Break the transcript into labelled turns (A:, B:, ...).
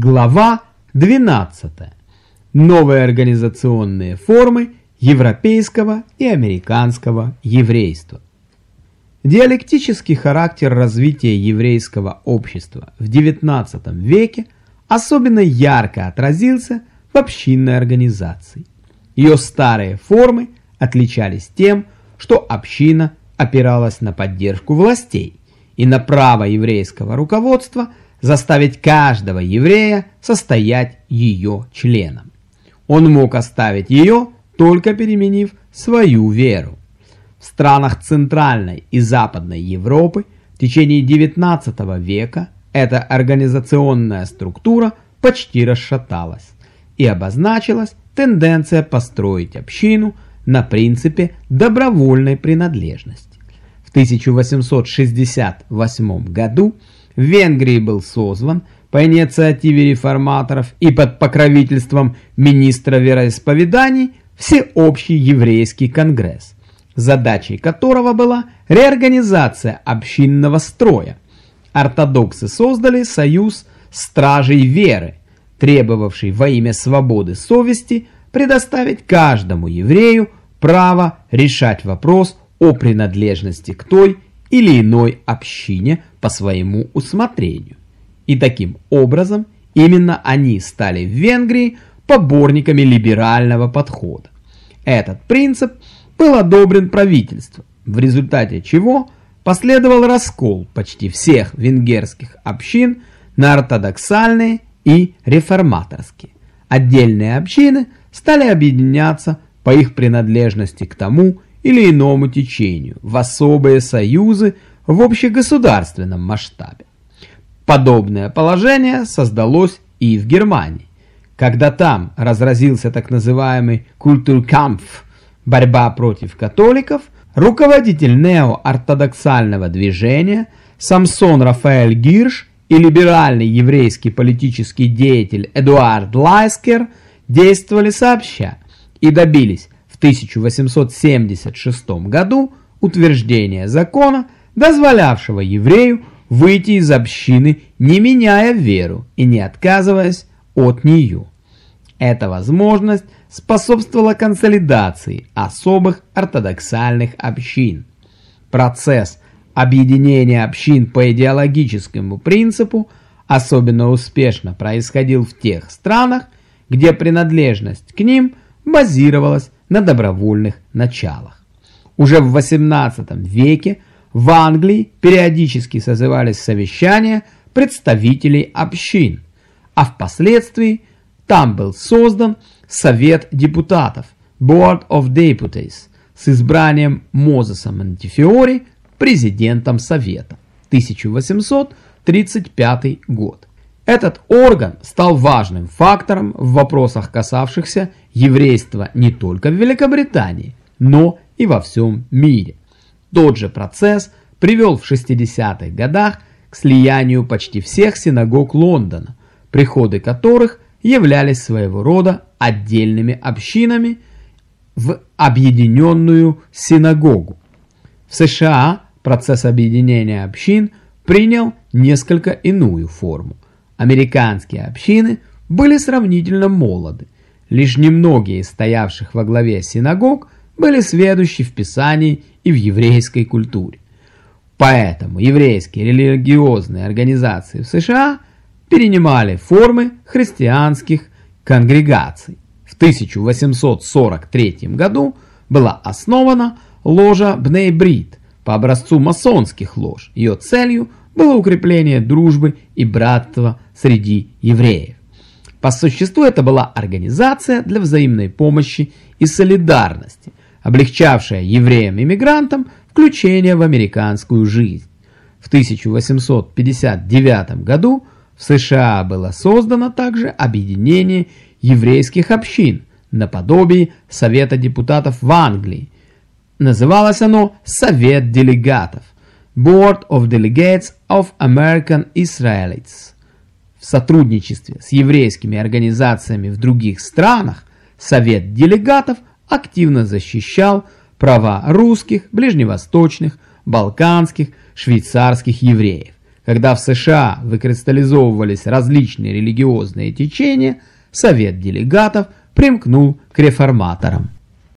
A: Глава 12. Новые организационные формы европейского и американского еврейства. Диалектический характер развития еврейского общества в XIX веке особенно ярко отразился в общинной организации. Ее старые формы отличались тем, что община опиралась на поддержку властей и на право еврейского руководства заставить каждого еврея состоять ее членом. Он мог оставить ее, только переменив свою веру. В странах Центральной и Западной Европы в течение XIX века эта организационная структура почти расшаталась и обозначилась тенденция построить общину на принципе добровольной принадлежности. В 1868 году в Венгрии был созван по инициативе реформаторов и под покровительством министра вероисповеданий Всеобщий еврейский конгресс, задачей которого была реорганизация общинного строя. Ортодоксы создали союз стражей веры, требовавший во имя свободы совести предоставить каждому еврею право решать вопрос о принадлежности к той или иной общине по своему усмотрению. И таким образом именно они стали в Венгрии поборниками либерального подхода. Этот принцип был одобрен правительством, в результате чего последовал раскол почти всех венгерских общин на ортодоксальные и реформаторские. Отдельные общины стали объединяться по их принадлежности к тому или иному течению в особые союзы в общегосударственном масштабе. Подобное положение создалось и в Германии. Когда там разразился так называемый «культуркампф» – борьба против католиков, руководитель неоортодоксального движения Самсон Рафаэль Гирш и либеральный еврейский политический деятель Эдуард Лайскер действовали сообща и добились 1876 году утверждения закона, дозволявшего еврею выйти из общины, не меняя веру и не отказываясь от нее. Эта возможность способствовала консолидации особых ортодоксальных общин. Процесс объединения общин по идеологическому принципу особенно успешно происходил в тех странах, где принадлежность к ним базировалась на добровольных началах. Уже в XVIII веке в Англии периодически созывались совещания представителей общин, а впоследствии там был создан Совет депутатов Board of Deputies с избранием Мозеса Монтифиори президентом Совета 1835 год. Этот орган стал важным фактором в вопросах, касавшихся еврейства не только в Великобритании, но и во всем мире. Тот же процесс привел в 60-х годах к слиянию почти всех синагог Лондона, приходы которых являлись своего рода отдельными общинами в объединенную синагогу. В США процесс объединения общин принял несколько иную форму – Американские общины были сравнительно молоды. Лишь немногие из стоявших во главе синагог были сведущи в Писании и в еврейской культуре. Поэтому еврейские религиозные организации в США перенимали формы христианских конгрегаций. В 1843 году была основана ложа Бней-Брит по образцу масонских лож. Ее целью было укрепление дружбы и братства среди евреев. По существу это была организация для взаимной помощи и солидарности, облегчавшая евреям-иммигрантам включение в американскую жизнь. В 1859 году в США было создано также объединение еврейских общин наподобие Совета депутатов в Англии. Называлось оно Совет делегатов – Board of Delegates of American Israelites. В сотрудничестве с еврейскими организациями в других странах Совет делегатов активно защищал права русских, ближневосточных, балканских, швейцарских евреев, Когда в США выкристаллизовывались различные религиозные течения, Совет делегатов примкнул к реформаторам.